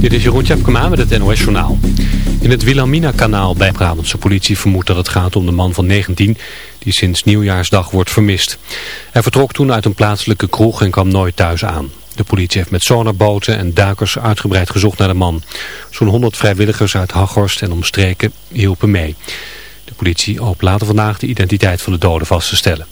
Dit is Jeroen Tjepkema met het NOS Journaal. In het Wilhelmina-kanaal bij Brabantse politie vermoedt dat het gaat om de man van 19... die sinds nieuwjaarsdag wordt vermist. Hij vertrok toen uit een plaatselijke kroeg en kwam nooit thuis aan. De politie heeft met sonarboten en duikers uitgebreid gezocht naar de man. Zo'n 100 vrijwilligers uit Haghorst en omstreken hielpen mee. De politie hoopt later vandaag de identiteit van de doden vast te stellen.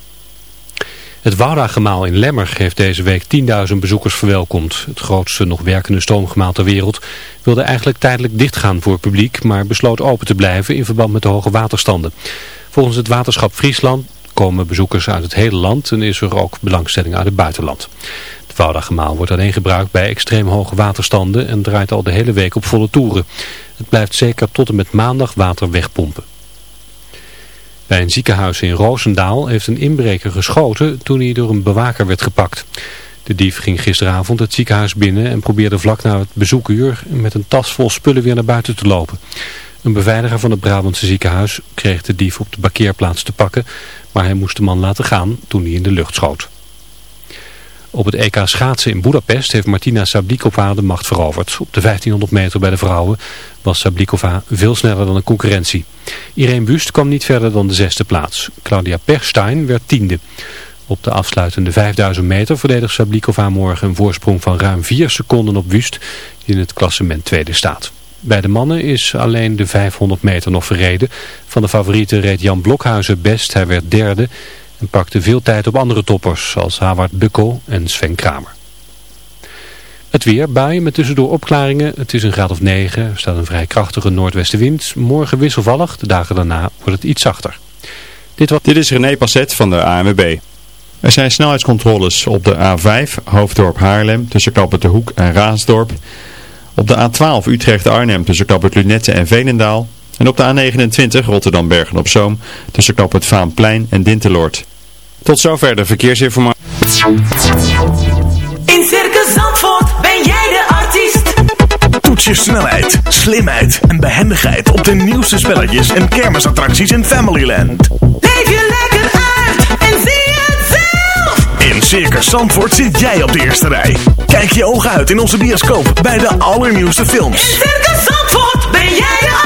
Het Wouda-gemaal in Lemmer heeft deze week 10.000 bezoekers verwelkomd. Het grootste nog werkende stoomgemaal ter wereld wilde eigenlijk tijdelijk dichtgaan voor het publiek, maar besloot open te blijven in verband met de hoge waterstanden. Volgens het waterschap Friesland komen bezoekers uit het hele land en is er ook belangstelling uit het buitenland. Het Wouda-gemaal wordt alleen gebruikt bij extreem hoge waterstanden en draait al de hele week op volle toeren. Het blijft zeker tot en met maandag water wegpompen. Bij een ziekenhuis in Roosendaal heeft een inbreker geschoten toen hij door een bewaker werd gepakt. De dief ging gisteravond het ziekenhuis binnen en probeerde vlak na het bezoekuur met een tas vol spullen weer naar buiten te lopen. Een beveiliger van het Brabantse ziekenhuis kreeg de dief op de parkeerplaats te pakken, maar hij moest de man laten gaan toen hij in de lucht schoot. Op het EK schaatsen in Budapest heeft Martina Sablikova de macht veroverd. Op de 1500 meter bij de vrouwen was Sablikova veel sneller dan de concurrentie. Irene Wust kwam niet verder dan de zesde plaats. Claudia Perstein werd tiende. Op de afsluitende 5000 meter verdedigt Sablikova morgen een voorsprong van ruim 4 seconden op Wust, die in het klassement tweede staat. Bij de mannen is alleen de 500 meter nog verreden. Van de favorieten reed Jan Blokhuizen best, hij werd derde en pakte veel tijd op andere toppers zoals Howard Bukko en Sven Kramer. Het weer, buien met tussendoor opklaringen. Het is een graad of 9. Er staat een vrij krachtige noordwestenwind. Morgen wisselvallig. De dagen daarna wordt het iets zachter. Dit. Dit is René Passet van de ANWB. Er zijn snelheidscontroles op de A5, Hoofddorp Haarlem, tussen Kappert de Hoek en Raasdorp. Op de A12 Utrecht-Arnhem tussen Kappert Lunette en Veenendaal. En op de A29 Rotterdam-Bergen-op-Zoom tussen Kappert Vaanplein en Dinteloord. Tot zover de verkeersinformatie. In Circus Zandvoort ben jij de artiest. Toets je snelheid, slimheid en behendigheid op de nieuwste spelletjes en kermisattracties in Familyland. Leef je lekker uit en zie het zelf. In Circus Zandvoort zit jij op de eerste rij. Kijk je ogen uit in onze bioscoop bij de allernieuwste films. In Circus Zandvoort ben jij de artiest.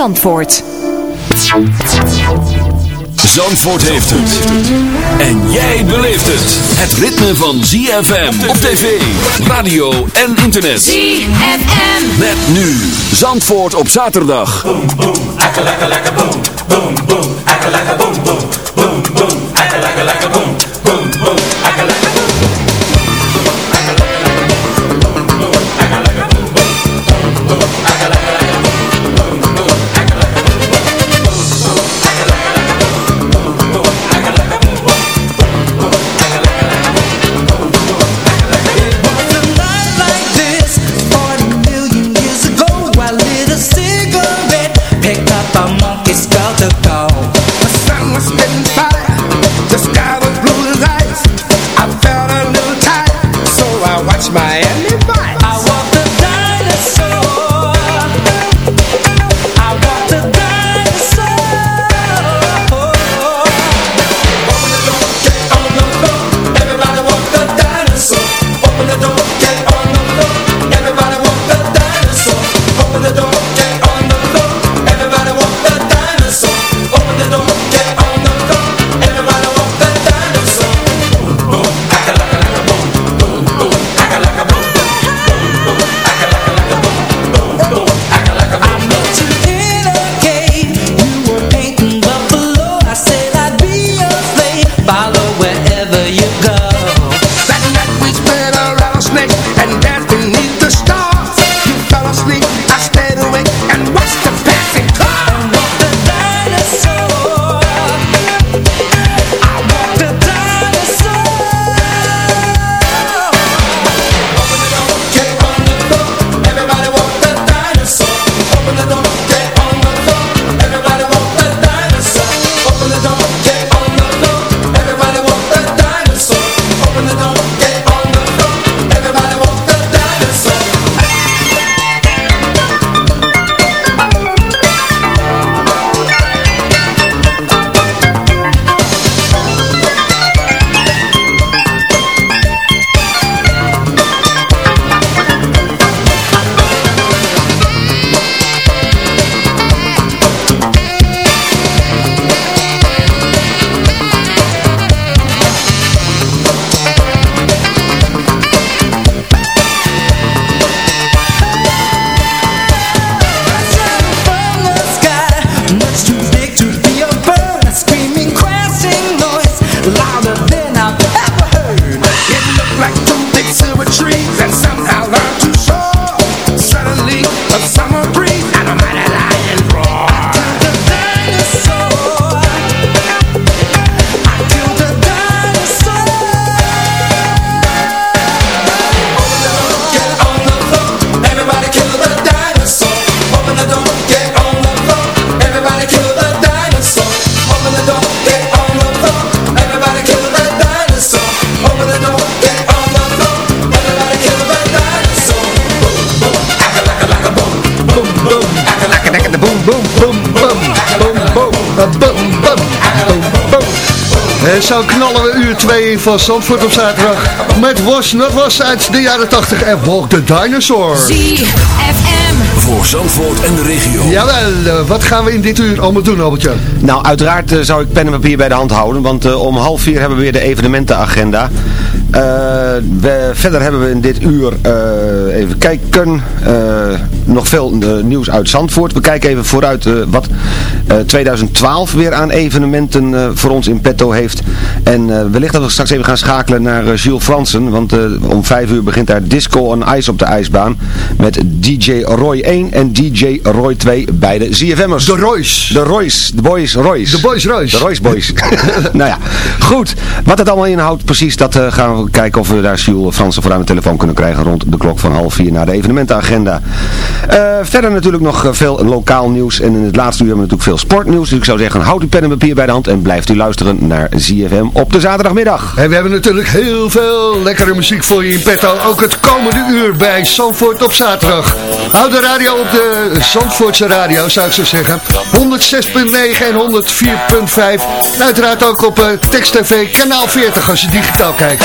Zandvoort. Zandvoort heeft het. En jij beleeft het. Het ritme van ZFM op tv, radio en internet. ZFM. Met nu Zandvoort op zaterdag. boom, boom, akka laka laka boom, boom, boom, akka laka boom, boom, boom, boom, akka laka laka boom, boom, van Zandvoort op zaterdag. Met Was Not Was uit de jaren 80 en Walk the Dinosaur. ZFM. Voor Zandvoort en de regio. Jawel, eh, wat gaan we in dit uur allemaal doen, Albertje? Nou, uiteraard eh, zou ik pen en papier bij de hand houden, want eh, om half vier hebben we weer de evenementenagenda. Eh, we, verder hebben we in dit uur, eh, even kijken, eh, nog veel eh, nieuws uit Zandvoort. We kijken even vooruit eh, wat eh, 2012 weer aan evenementen eh, voor ons in petto heeft. En eh, wellicht dat we straks even gaan schakelen naar eh, Jules Fransen, want eh, om vijf uur begint daar Disco on Ice op de ijsbaan met DJ Roy 1 en DJ Roy 2, beide ZFM'ers. De Royce. De Royce, de Boys Royce. De Boys Royce. De Royce Boys. nou ja, goed. Wat het allemaal inhoudt precies, dat eh, gaan we kijken of we daar Jules Fransen voor aan de telefoon kunnen krijgen rond de klok van half vier naar de evenementenagenda. Eh, verder natuurlijk nog eh, veel lokaal nieuws en in het laatste uur hebben we natuurlijk veel sportnieuws. Dus ik zou zeggen, houd uw pen en papier bij de hand en blijft u luisteren naar ZFM op de zaterdagmiddag. En we hebben natuurlijk heel veel lekkere muziek voor je in petto. Ook het komende uur bij Zandvoort op zaterdag. Houd de radio op de Zandvoortse radio, zou ik zo zeggen. 106.9 en 104.5. En uiteraard ook op uh, Text TV kanaal 40 als je digitaal kijkt.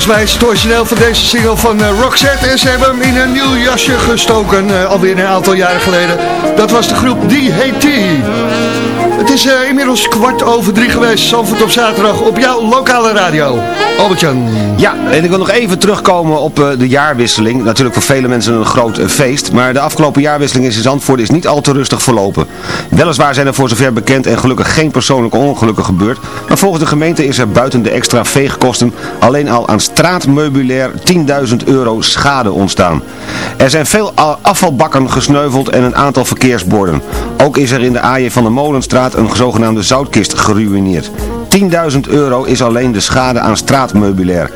Volgens mij is het origineel van deze single van Roxette en ze hebben hem in een nieuw jasje gestoken, eh, alweer een aantal jaren geleden. Dat was de groep DHT. Het is eh, inmiddels kwart over drie geweest, Zandvoort op zaterdag, op jouw lokale radio. Ja, en ik wil nog even terugkomen op eh, de jaarwisseling. Natuurlijk voor vele mensen een groot eh, feest. Maar de afgelopen jaarwisseling is in Zandvoort is niet al te rustig verlopen. Weliswaar zijn er voor zover bekend en gelukkig geen persoonlijke ongelukken gebeurd. Maar volgens de gemeente is er buiten de extra veegkosten alleen al aan straatmeubilair 10.000 euro schade ontstaan. Er zijn veel afvalbakken gesneuveld en een aantal verkeersborden. Ook is er in de AJ van de Molenstraat een zogenaamde zoutkist geruineerd. 10.000 euro is alleen de schade aan straatmeubilair.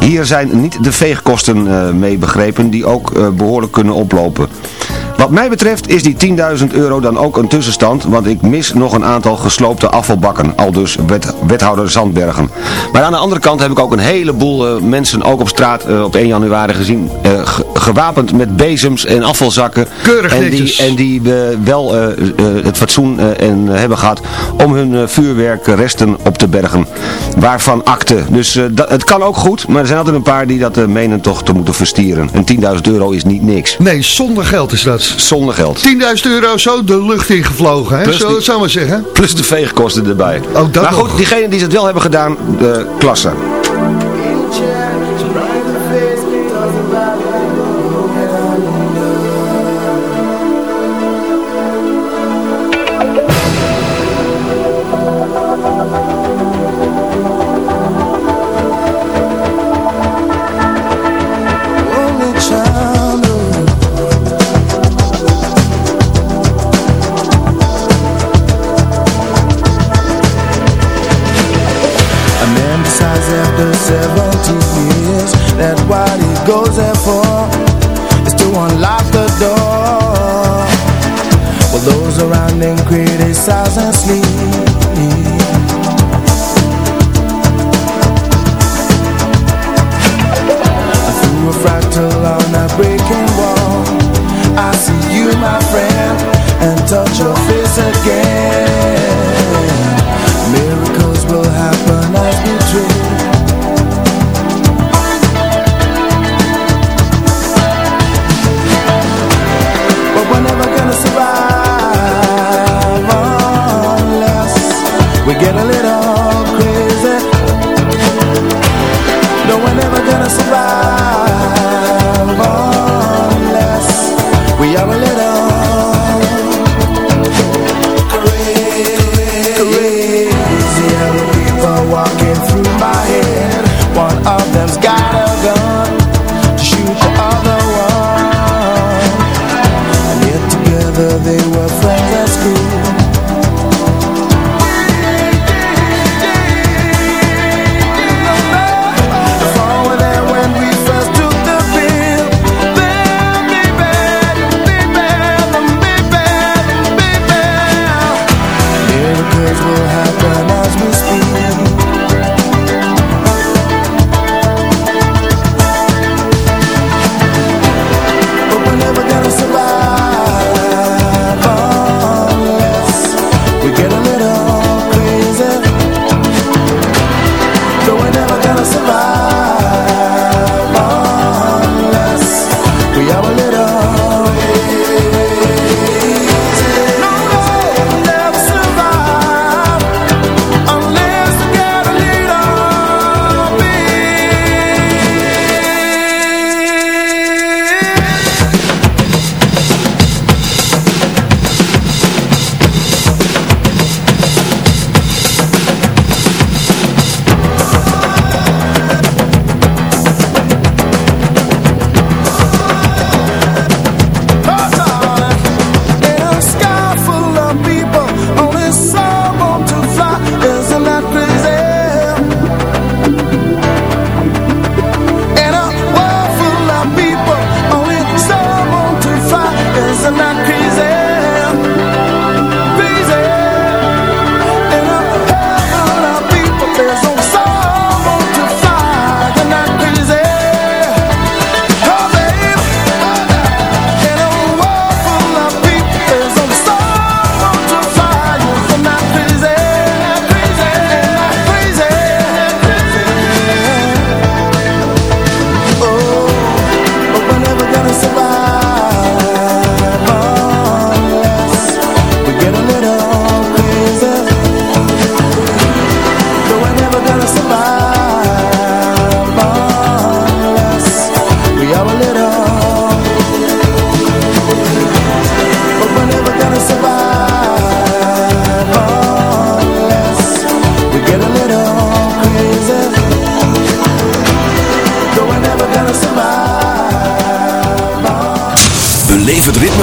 Hier zijn niet de veegkosten eh, mee begrepen die ook eh, behoorlijk kunnen oplopen. Wat mij betreft is die 10.000 euro dan ook een tussenstand, want ik mis nog een aantal gesloopte afvalbakken, al dus wet, wethouder Zandbergen. Maar aan de andere kant heb ik ook een heleboel eh, mensen ook op straat eh, op 1 januari gezien, eh, ge- gewapend met bezems en afvalzakken. Keurig en die, en die wel het fatsoen en hebben gehad om hun vuurwerkresten op te bergen. Waarvan akte. Dus dat, het kan ook goed, maar er zijn altijd een paar die dat menen toch te moeten verstieren. En 10.000 euro is niet niks. Nee, zonder geld is dat. Zonder geld. 10.000 euro zo de lucht ingevlogen, hè? Zo die- zou maar zeggen. Plus de veegkosten erbij. Oh, dat maar goed, nog. diegenen die het wel hebben gedaan, de klasse.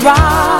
it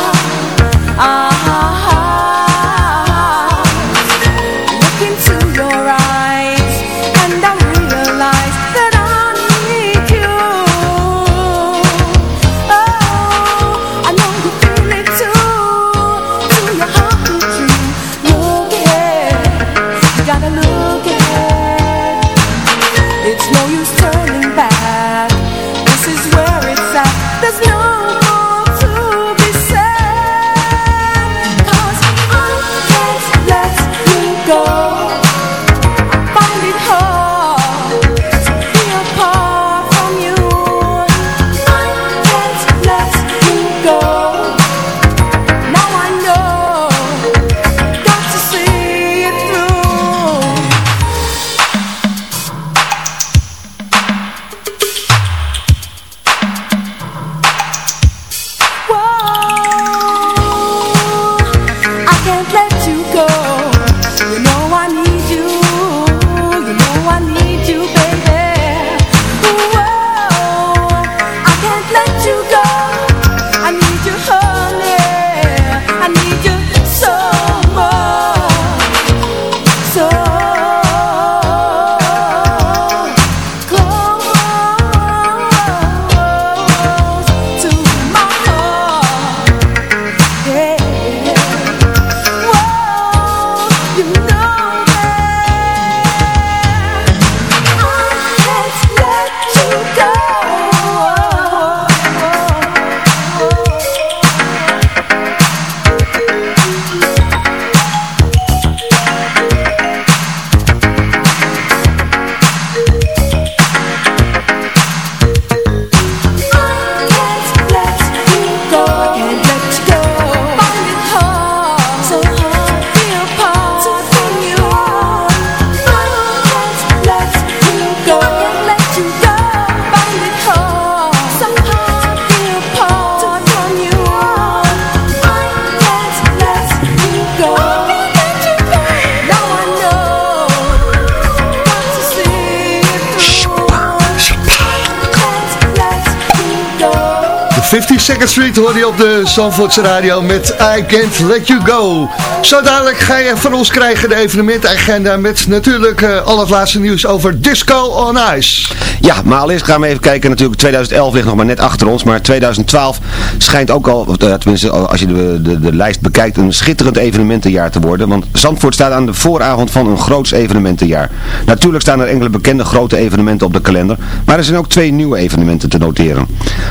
Street hoor je op de Zandvoortse radio met I Can't Let You Go. Zo dadelijk ga je van ons krijgen de evenementagenda met natuurlijk eh, al het laatste nieuws over Disco on Ice. Ja, maar allereerst gaan we even kijken. Natuurlijk 2011 ligt nog maar net achter ons. Maar 2012 schijnt ook al, eh, tenminste als je de, de, de lijst bekijkt, een schitterend evenementenjaar te worden. Want Zandvoort staat aan de vooravond van een groots evenementenjaar. Natuurlijk staan er enkele bekende grote evenementen op de kalender. Maar er zijn ook twee nieuwe evenementen te noteren.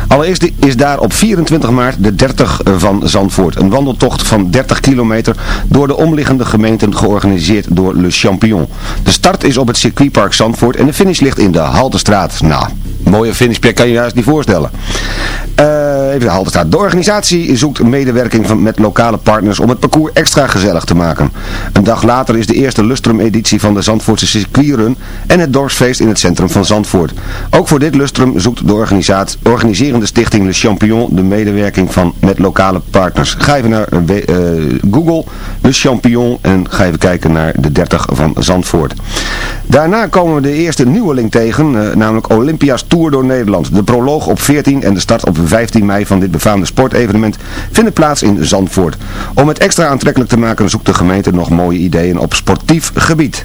Allereerst is daar op 24 maart de 30 van Zandvoort. Een wandeltocht van 30 kilometer door de omliggende gemeenten georganiseerd door Le Champion. De start is op het circuitpark Zandvoort en de finish ligt in de Haltestraat. Nou, mooie finishplek kan je je juist niet voorstellen. Eh, even de Haltestraat. De organisatie zoekt medewerking van, met lokale partners om het parcours extra gezellig te maken. Een dag later is de eerste Lustrum-editie van de Zandvoortse circuitrun en het dorpsfeest in het centrum van Zandvoort. Ook voor dit Lustrum zoekt de organiserende stichting Le Champion de medewerking van met lokale partners. Ga even naar eh, eh, Google, Le Champion en ga even kijken naar de 30 van Zandvoort. Daarna komen we de eerste nieuweling tegen, eh, namelijk Olympia's Tour door Nederland. De proloog op 14 en de start op 15 mei van dit befaamde sportevenement vinden plaats in Zandvoort. Om het extra aantrekkelijk te maken zoekt de gemeente nog mooie ideeën op sportief gebied.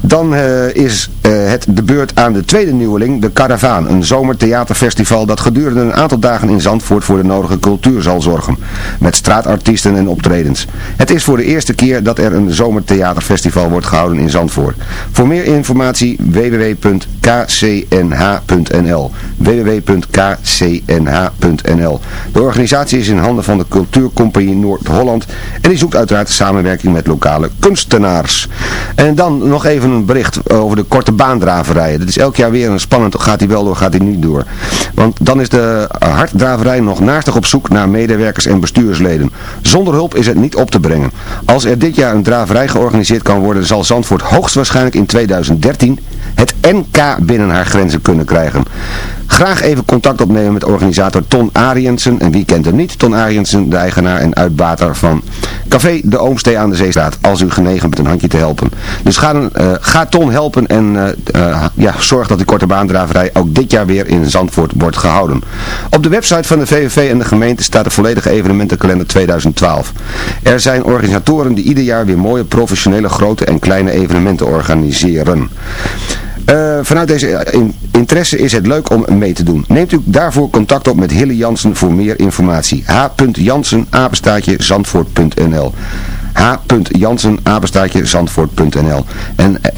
Dan eh, is eh, het de beurt aan de tweede nieuweling, de Caravaan, een zomertheaterfestival dat gedurende een aantal dagen in Zandvoort voor de nodige cultuur zal zorgen. Met straatartiesten en optredens. Het is voor de eerste keer dat er een zomertheaterfestival wordt gehouden in Zandvoort. Voor meer informatie www.kcnh.nl www.kcnh.nl De organisatie is in handen van de Cultuurcompagnie Noord-Holland en die zoekt uiteraard samenwerking met lokale kunstenaars. En dan nog even een bericht over de korte baandraverijen. Dat is elk jaar weer een spannend, gaat die wel door, gaat die niet door. Want dan is de harddraverij nog naastig op zoek naar medewerkers en bestuursleden. Zonder hulp is het niet op te brengen. Als er dit jaar een draverij georganiseerd kan worden, zal Zandvoort hoogstwaarschijnlijk in 2013 het NK binnen haar grenzen kunnen krijgen. Graag even contact opnemen met organisator Ton Ariensen. En wie kent hem niet? Ton Ariensen, de eigenaar en uitbater van Café de Oomstee aan de Zeestraat. Als u genegen bent een handje te helpen. Dus ga, eh, Ton helpen en eh, eh, ja, zorg dat die korte baandraverij ook dit jaar weer in Zandvoort wordt gehouden. Op de website van de VVV en de gemeente staat de volledige evenementenkalender 2012. Er zijn organisatoren die ieder jaar weer mooie professionele grote en kleine evenementen organiseren. Eh, vanuit deze eh, in- interesse is het leuk om mee te doen. Neemt u daarvoor contact op met Hille Jansen voor meer informatie. h.jansen, apenstaatje, zandvoort.nl h.jansen, apenstaatje, zandvoort.nl En eh,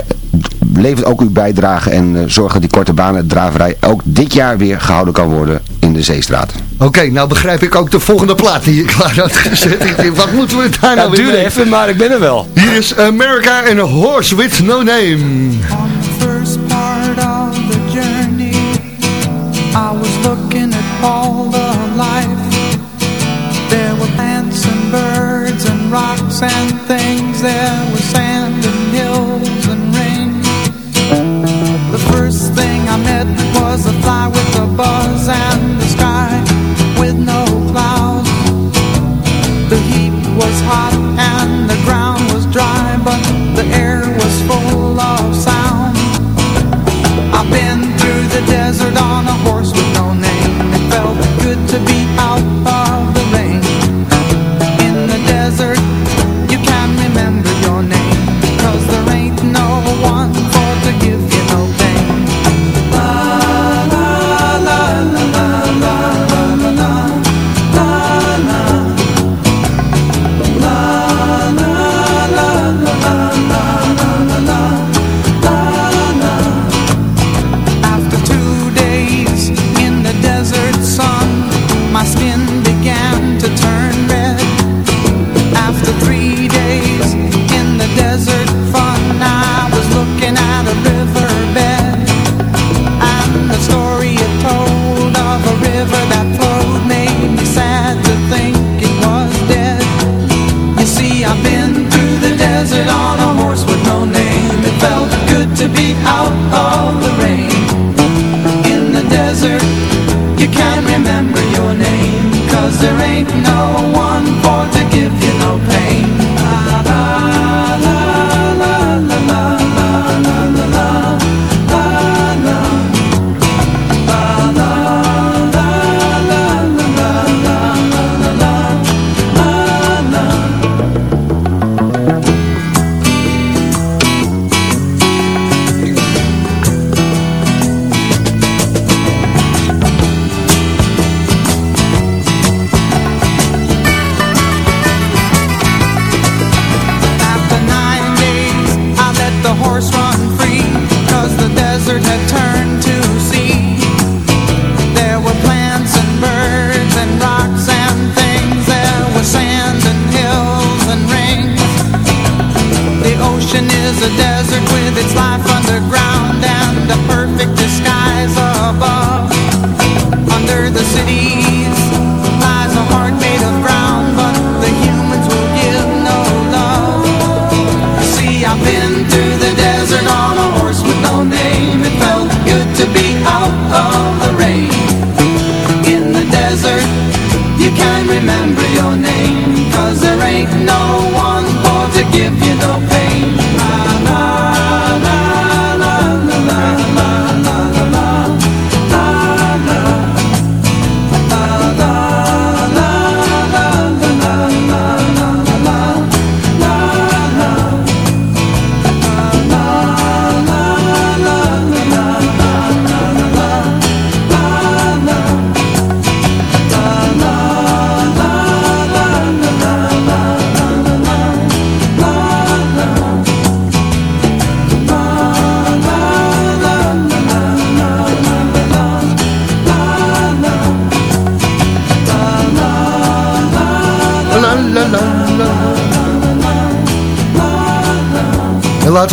levert ook uw bijdrage en eh, zorg dat die korte banendraverij ook dit jaar weer gehouden kan worden in de Zeestraat. Oké, nou begrijp ik ook de volgende plaat die je klaar had gezet. Ik denk, wat moeten we daar nou het weer duurde mee? even, maar ik ben er wel. Hier is America and a Horse with No Name. And things There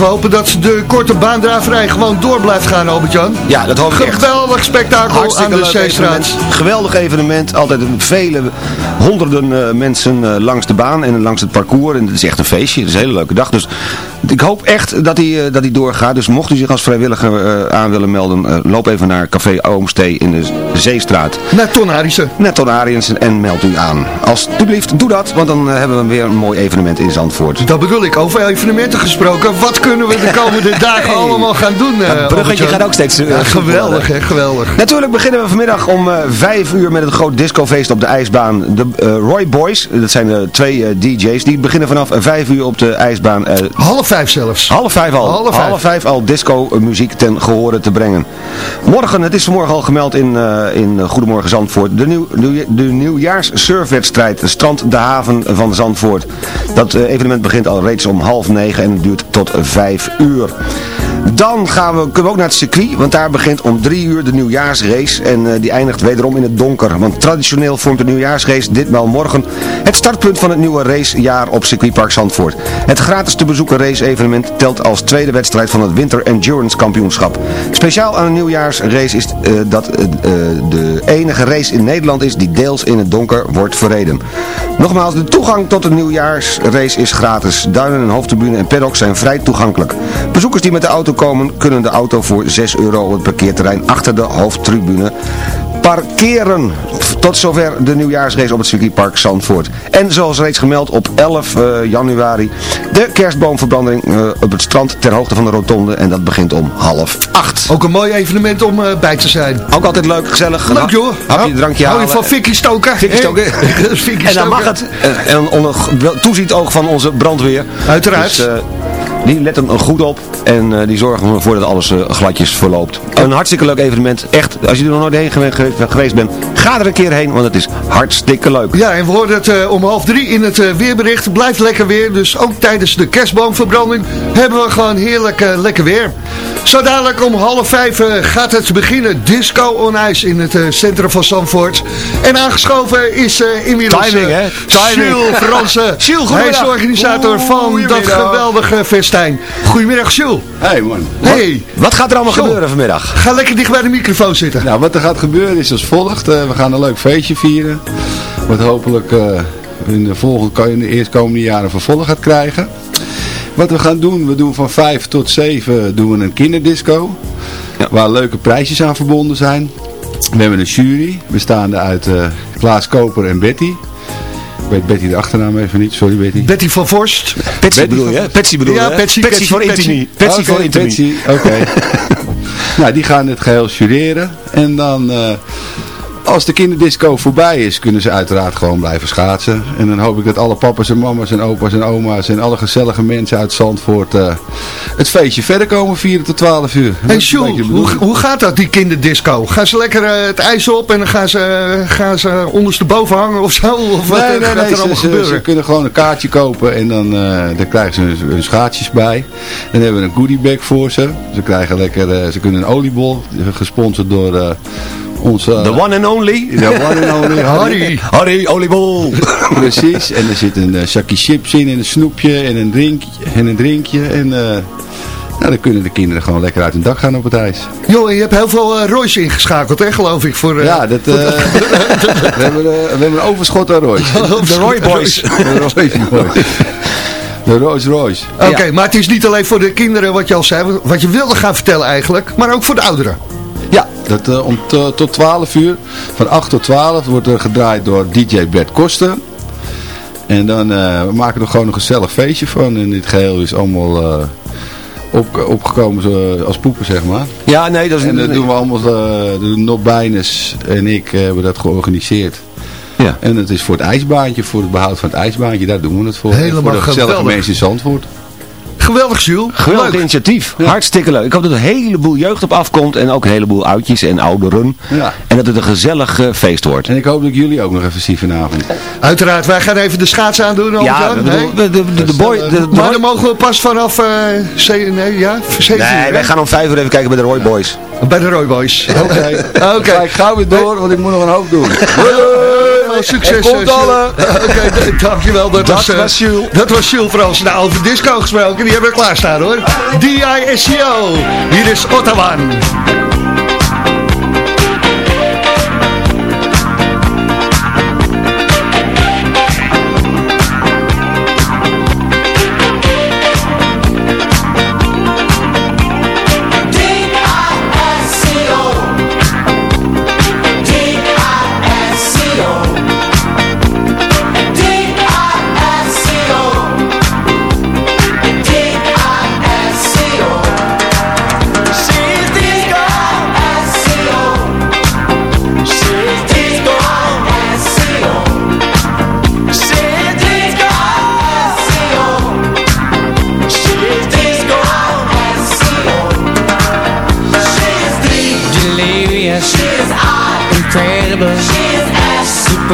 info. Hopen dat de korte baandraverij gewoon door blijft gaan, Albert-Jan. Ja, dat hoop ik echt. Geweldig spektakel Hartstikke aan de Zeestraat. Geweldig evenement. Altijd vele honderden eh, mensen eh, langs de baan en langs het parcours. En het is echt een feestje. Het is een hele leuke dag. Dus ik hoop echt dat hij, eh, dat hij doorgaat. Dus mocht u zich als vrijwilliger aan willen melden, loop even naar Café Oomstee in de Zeestraat. Naar Ton Arissen. Naar Ton en meld u aan. Alsjeblieft, doe dat, want dan hebben we weer een mooi evenement in Zandvoort. Dat bedoel ik, over evenementen gesproken. Wat kunnen we de komende dagen allemaal gaan doen? eh, Het bruggetje Albert-Jan? gaat ook steeds... eh, Ja, geweldig, hè, geweldig. Natuurlijk beginnen we vanmiddag om eh, vijf uur met het groot discofeest op de ijsbaan. De eh, Roy Boys, dat zijn de twee eh, DJ's, die beginnen vanaf vijf uur op de ijsbaan. eh, Half vijf zelfs. half vijf al. Half vijf. al disco eh, muziek ten gehore te brengen. Morgen, het is vanmorgen al gemeld in, eh, in eh, Goedemorgen Zandvoort, de, nieuw, de, de nieuwjaars surfwedstrijd Strand de Haven van Zandvoort. Dat eh, evenement begint al reeds om half negen en duurt tot vijf uur. Dan gaan we, kunnen we ook naar het circuit, want daar begint om drie uur de nieuwjaarsrace. En eh, die eindigt wederom in het donker. Want traditioneel vormt de nieuwjaarsrace ditmaal morgen het startpunt van het nieuwe racejaar op circuitpark Zandvoort. Het gratis te bezoeken race-evenement telt als tweede wedstrijd van het Winter Endurance Kampioenschap. Speciaal aan de nieuwjaarsrace is eh, dat eh, de enige race in Nederland is die deels in het donker wordt verreden. Nogmaals, de toegang tot de nieuwjaarsrace is gratis. Duinen en hoofdtribune en paddock zijn vrij toegankelijk. Bezoekers die met de auto komen kunnen de auto voor 6 euro op het parkeerterrein achter de hoofdtribune parkeren. Tot zover de nieuwjaarsrace op het circuitpark Zandvoort. En zoals reeds gemeld op 11 eh, januari de kerstboomverbranding eh, op het strand ter hoogte van de rotonde. En dat begint om half acht. Ook een mooi evenement om eh, bij te zijn. Ook altijd leuk, gezellig. Leuk joh. Hapje, drankje Hou je van Fikkie stoken? Hè? Fikkie En dan mag het. En, onder wel toeziet oog van onze brandweer. Uiteraard. Dus, die letten er goed op en eh, die zorgen ervoor dat alles eh, gladjes verloopt. Een hartstikke leuk evenement. Echt, als je er nog nooit heen gewe- gewe- geweest bent, ga er een keer heen, want het is hartstikke leuk. Ja, en we hoorden het eh, om half drie in het weerbericht. Blijft lekker weer, dus ook tijdens de kerstboomverbranding hebben we gewoon heerlijk lekker weer. Zo dadelijk om half vijf gaat het beginnen. Disco on Ice in het centrum van Zandvoort. En aangeschoven is inmiddels Timing, hè? Timing. Jules Fransen. Hij is de organisator van dat geweldige Goedemiddag, Jules. Hey man. Hey, Wat gaat er allemaal gebeuren vanmiddag? ga lekker dicht bij de microfoon zitten. Nou, wat er gaat gebeuren is als volgt. Eh, we gaan een leuk feestje vieren. Wat hopelijk eh, in, de volgende, in de eerstkomende jaren vervolg gaat krijgen. Wat we gaan doen, we doen van 5 tot 7 doen we een kinderdisco. Waar leuke prijsjes aan verbonden zijn. We hebben een jury, bestaande uit eh, Klaas Koper en Betty. Ik weet Betty de achternaam even niet, sorry Betty. Betty van Vorst. Petsy bedoel je? hè? Petsy bedoel je? Ja, hè? Petsy, Petsy, voor Petsy. Intimi. Petsy Oké, voor Intimi. Betsy, Oké. nou, die gaan het geheel jureren. En dan, eh, als de kinderdisco voorbij is, kunnen ze uiteraard gewoon blijven schaatsen. En dan hoop ik dat alle papa's en mama's en opa's en oma's en alle gezellige mensen uit Zandvoort eh, het feestje verder komen vieren tot 12 uur. Hey de hoe, gaat dat, die kinderdisco? Gaan ze lekker eh, het ijs op en dan gaan ze, gaan ze ondersteboven hangen of zo? Of wat Nee, eh, nee, gaat nee, er ze, allemaal ze- gebeuren? ze kunnen gewoon een kaartje kopen en dan, eh, dan krijgen ze hun, hun schaatsjes bij. Dan hebben we een goodiebag voor ze. Ze krijgen lekker, eh, ze kunnen een oliebol, gesponsord door eh onze... The one and only. The one and only Harry. Harry, oliebol. Precies, en er zit een eh, zakje chips in en een snoepje en een drinkje. En, een drinkje, en eh, nou, dan kunnen de kinderen gewoon lekker uit hun dak gaan op het ijs. Joh, en je hebt heel veel eh Royce ingeschakeld, hè, geloof ik. Voor, eh, Ja, dat, eh, we, hebben, eh, we hebben een overschot aan Royce. De Roy Boys. De Royce Boys. De Rolls Royce. Oké, maar het is niet alleen voor de kinderen wat je al zei, wat je wilde gaan vertellen eigenlijk, maar ook voor de ouderen. Dat, eh, om tot 12 uur, van 8 tot 12, wordt er gedraaid door DJ Bert Koster. En dan eh, we maken er gewoon een gezellig feestje van. En dit geheel is allemaal eh, op, opgekomen als poepen, zeg maar. Ja, nee, dat is En dat doen we allemaal, de Nob Bijnes en ik hebben dat georganiseerd. Ja. En het is voor het ijsbaantje, voor het behoud van het ijsbaantje, daar doen we het voor. Helemaal voor de gezellige geweldig. mensen in Zandvoort. Geweldig, Jules. Geweldig Leuk. initiatief. Hartstikke leuk. Ik hoop dat er een heleboel jeugd op afkomt en ook een heleboel oudjes en ouderen. Ja. En dat het een gezellig eh, feest wordt. En ik hoop dat jullie ook nog even zien vanavond. Uiteraard, wij gaan even de schaatsen aandoen, Ja, de, de, de, de boy... De, de Maar dan mogen we pas vanaf eh zeven, nee, ja, nee, wij gaan om vijf uur even kijken bij de Roy Boys. Bij de Roy Boys. Oké, Oké. Ga ik gauw weer door, want ik moet nog een hoop doen. Veel succes. Er komt eh, alle. Oké, dankjewel. Dat, Dat was, eh, was Jules. Dat was Jules Frans. Nou, over disco gesproken. Die hebben we klaarstaan hoor. D-I-S-C-O. Hier is Ottawa.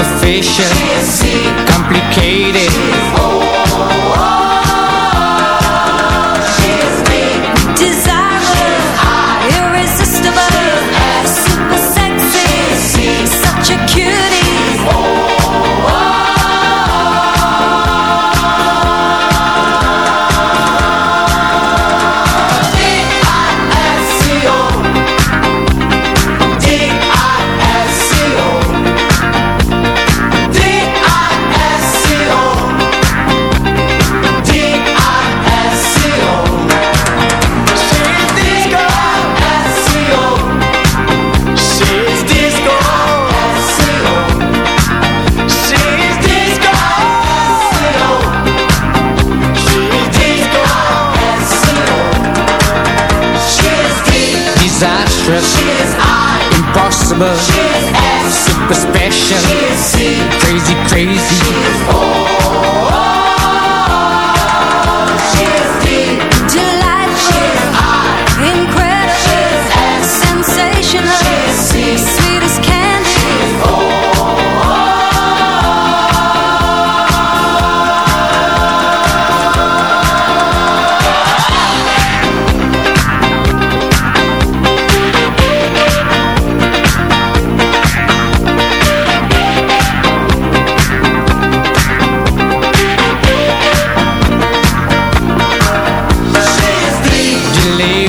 Superficial, complicated.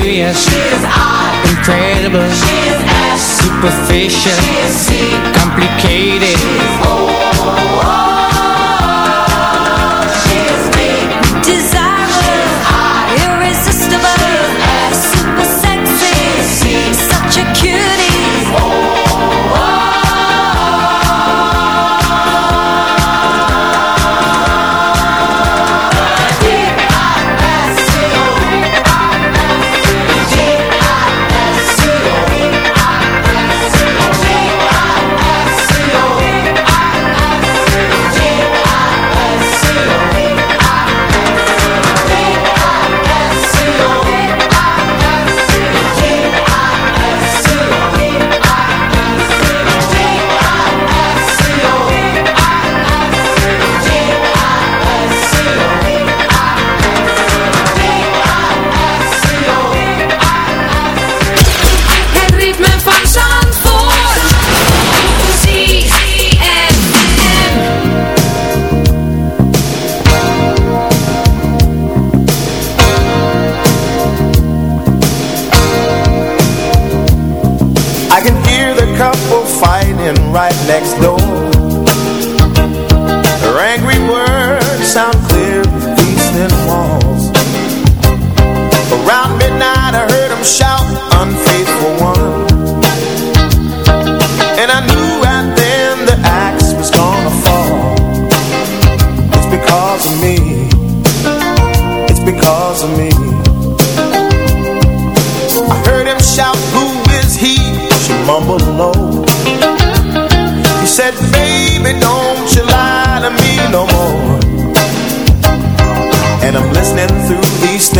Delirious, incredible, superficial, complicated. Desirable,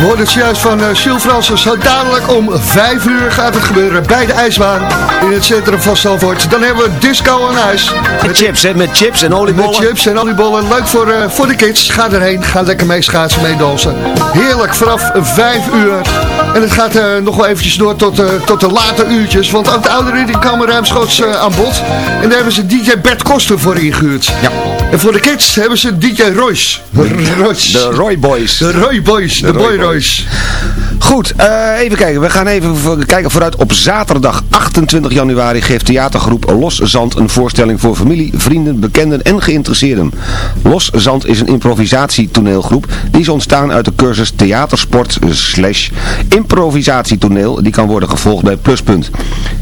We hoorden het juist van uh, Jules. Zo dadelijk om 5 uur gaat het gebeuren bij de ijsbaan in het centrum van Stalvoort. Dan hebben we disco aan ijs. Met chips, hè? Met chips en oliebollen. Met chips en oliebollen. Leuk voor, eh, voor de kids. Ga erheen. Ga lekker mee schaatsen, mee dansen. Heerlijk, vanaf 5 uur. En het gaat eh, nog wel eventjes door tot, tot de late uurtjes. Want ook de ouderen die komen ruimschoots aan bod. En daar hebben ze DJ Bert Koster voor ingehuurd. Ja. En voor de kids hebben ze DJ Royce. Royce. De Roy Boys. De Roy Boys. De, Boy Royce. Goed, eh, even kijken. We gaan even kijken vooruit. Op zaterdag 28 januari geeft theatergroep Los Zand een voorstelling voor familie, vrienden, bekenden en geïnteresseerden. Los Zand is een improvisatietoneelgroep die is ontstaan uit de cursus theatersport slash improvisatietoneel. Die kan worden gevolgd bij Pluspunt.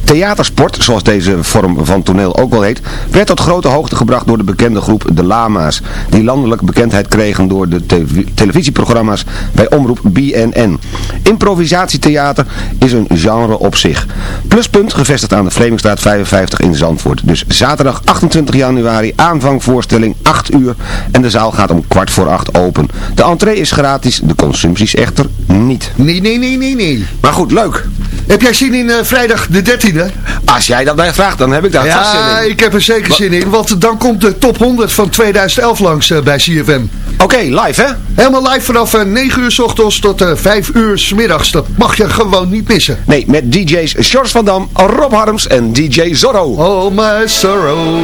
Theatersport, zoals deze vorm van toneel ook wel heet, werd tot grote hoogte gebracht door de bekende groep De Lama's. Die landelijk bekendheid kregen door de te- televisieprogramma's bij omroep BNN. Improvisatietheater is een genre op zich. Pluspunt gevestigd aan de Vlemingstraat 55 in Zandvoort. Dus zaterdag 28 januari aanvang voorstelling 8 uur en de zaal gaat om kwart voor 8 open. De entree is gratis, de consumpties echter niet. Nee, nee, nee, nee, nee. Maar goed, leuk. Heb jij zin in eh, vrijdag de 13e? Als jij dat mij vraagt, dan heb ik daar vast zin Ja, in. ik heb er zeker zin in. Want dan komt de top 100 van 2011 langs eh, bij CFM. Oké, live hè? Helemaal live vanaf eh, 9 uur s ochtends tot eh 5 uur s middags. Dat mag je gewoon niet missen. Nee, met DJ's George van Dam, Rob Harms en DJ Zorro. Oh my sorrow.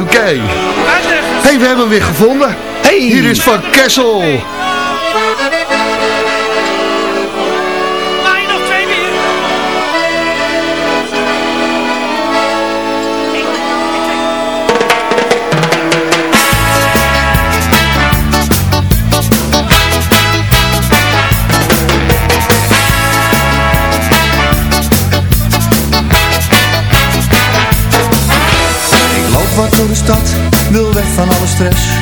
Oké. hey, we hebben hem weer gevonden. Hey. Hier is Van Kessel. Ik loop wat door de stad, wil weg van alle stress.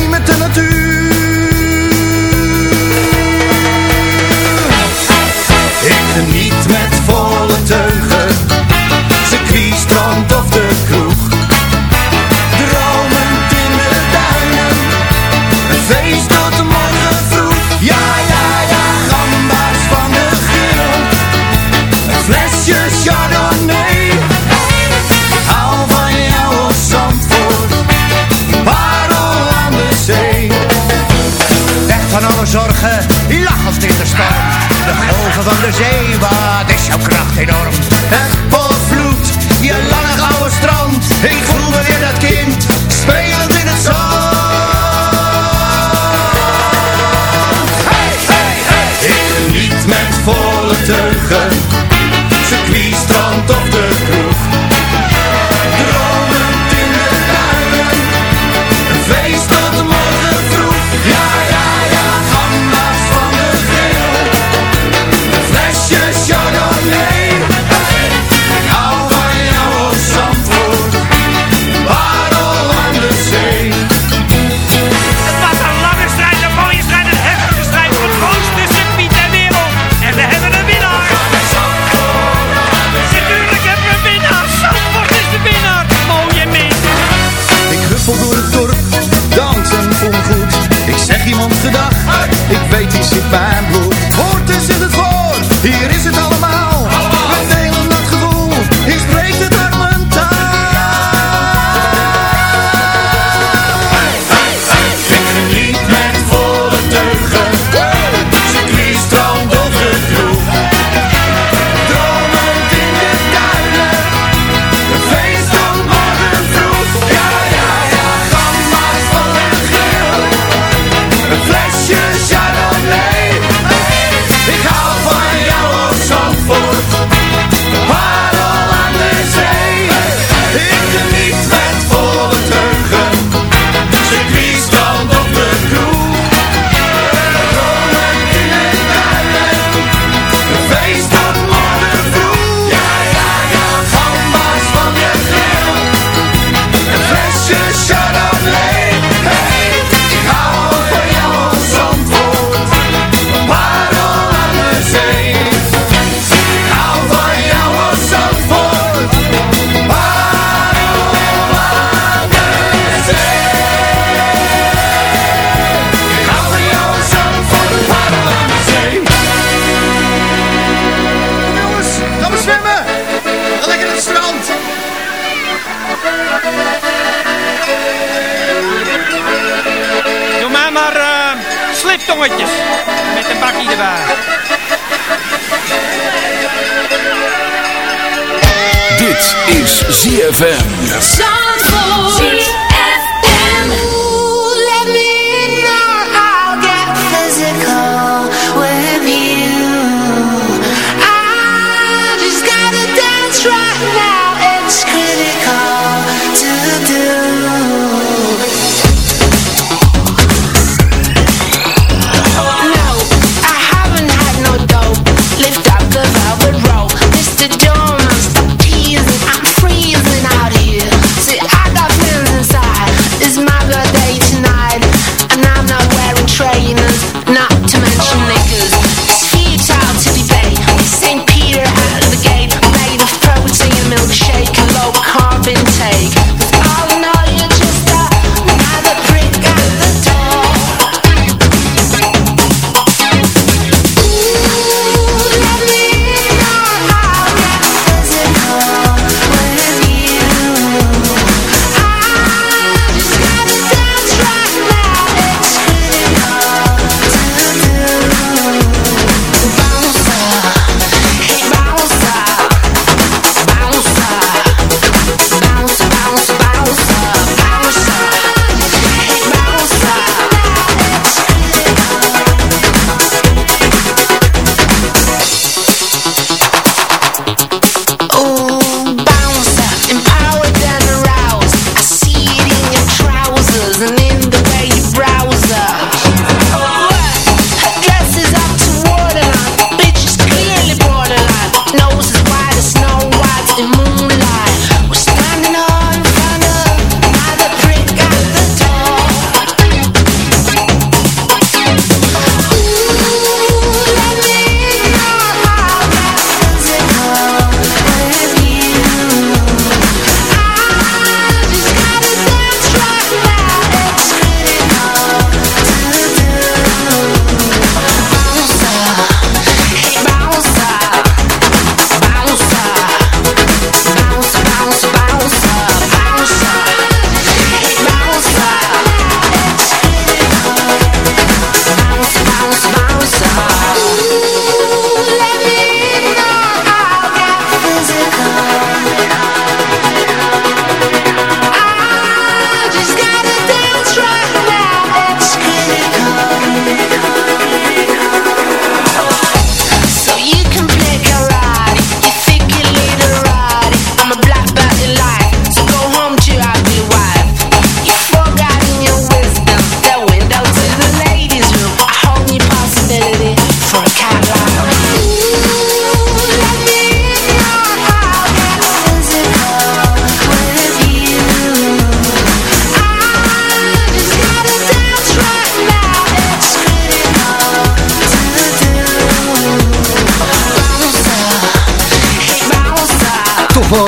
van de zee, wat is jouw kracht enorm?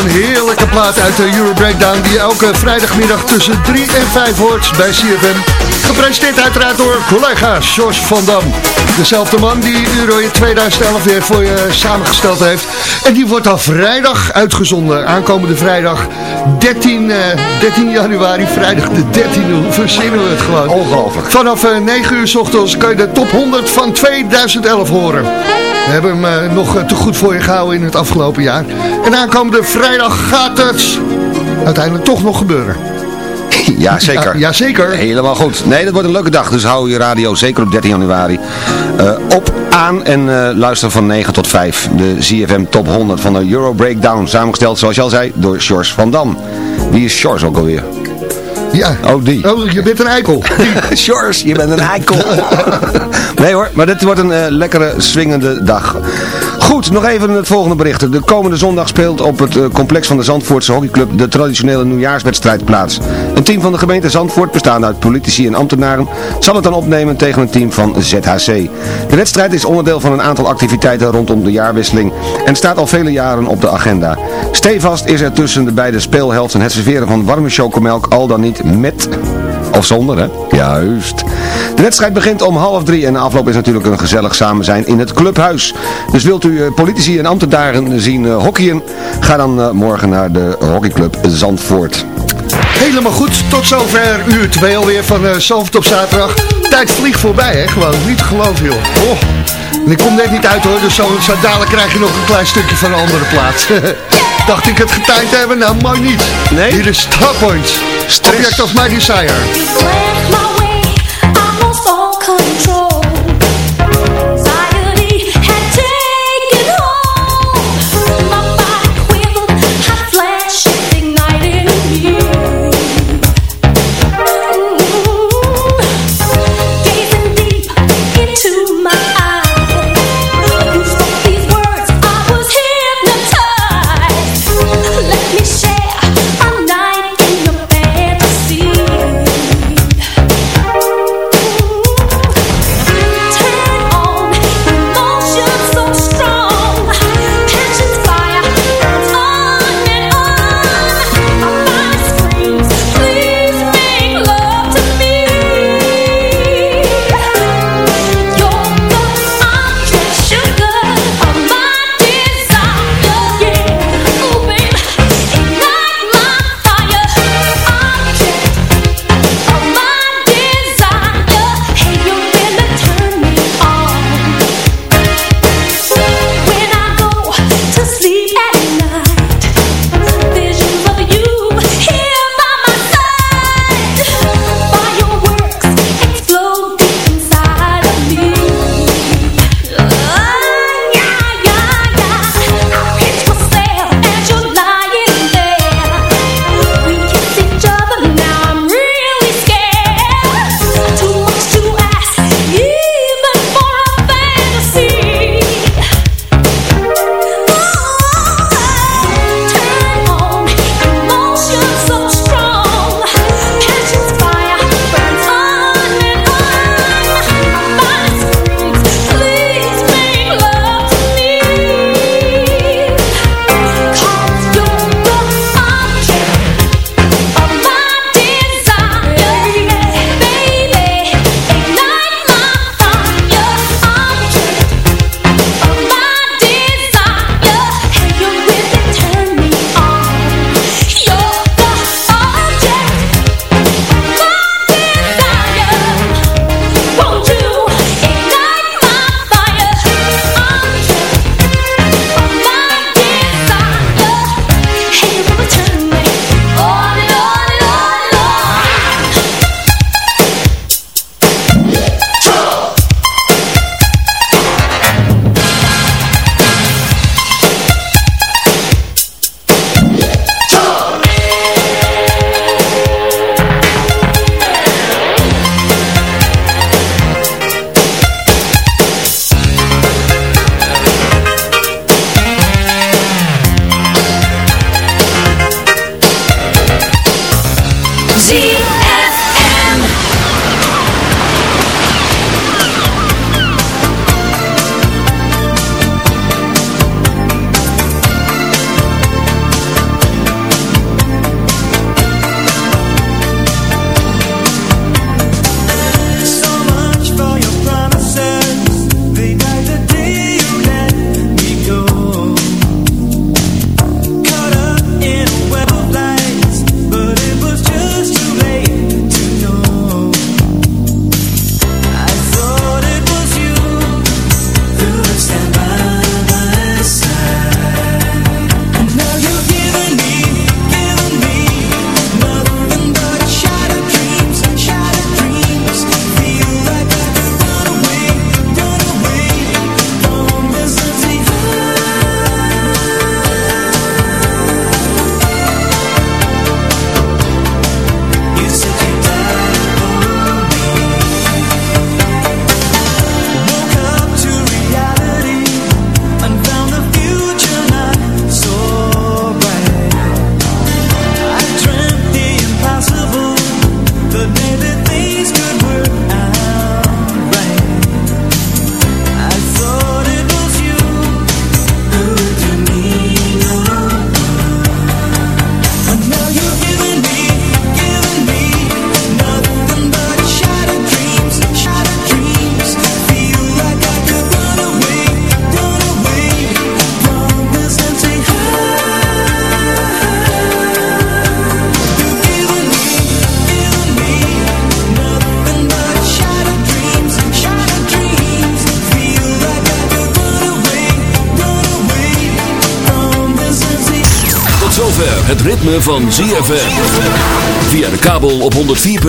Een heerlijke plaat uit de Euro Breakdown... die je elke vrijdagmiddag tussen 3 en 5 hoort bij CFM. Gepresenteerd uiteraard door collega Jos van Dam. Dezelfde man die Euro in 2011 weer voor je samengesteld heeft. En die wordt al vrijdag uitgezonden. Aankomende vrijdag 13, eh, 13 januari, vrijdag de 13e. Hoe verzinnen we het gewoon? Ongelooflijk. Vanaf eh, 9 uur s ochtends kun je de top 100 van 2011 horen. We hebben hem eh, nog eh, te goed voor je gehouden in het afgelopen jaar. En aankomende vrijdag gaat het uiteindelijk toch nog gebeuren. Ja, zeker. Ja, jazeker. Helemaal goed. Nee, dat wordt een leuke dag. Dus hou je radio zeker op 13 januari eh, op aan en luister van 9 tot 5. De ZFM Top 100 van de Euro Breakdown. Samengesteld, zoals je al zei, door Sjors van Dam. Wie is Sjors ook alweer? Ja. Oh, die. Oh, je bent een eikel. Sjors, je bent een eikel. nee hoor, maar dit wordt een eh, lekkere, swingende dag. Goed, nog even het volgende bericht. De komende zondag speelt op het eh, complex van de Zandvoortse hockeyclub de traditionele nieuwjaarswedstrijd plaats. Een team van de gemeente Zandvoort, bestaande uit politici en ambtenaren, zal het dan opnemen tegen een team van ZHC. De wedstrijd is onderdeel van een aantal activiteiten rondom de jaarwisseling en staat al vele jaren op de agenda. Stevast is er tussen de beide speelhelften het serveren van warme chocomelk al dan niet met of zonder, hè? Juist. De wedstrijd begint om half drie en de afloop is natuurlijk een gezellig samen zijn in het clubhuis. Dus wilt u eh, politici en ambtenaren zien eh, hockeyen? Ga dan eh, morgen naar de hockeyclub Zandvoort. Helemaal goed, tot zover uur 2 alweer van uh, Zalvert op zaterdag. Tijd vliegt voorbij, hè? Gewoon niet te geloven, joh. Oh. En ik kom net niet uit, hoor. Dus zo, zo dadelijk krijg je nog een klein stukje van een andere plaats. Dacht ik het getimed te hebben? Nou, mooi niet. Nee? Hier is Starpoint. Object of my desire.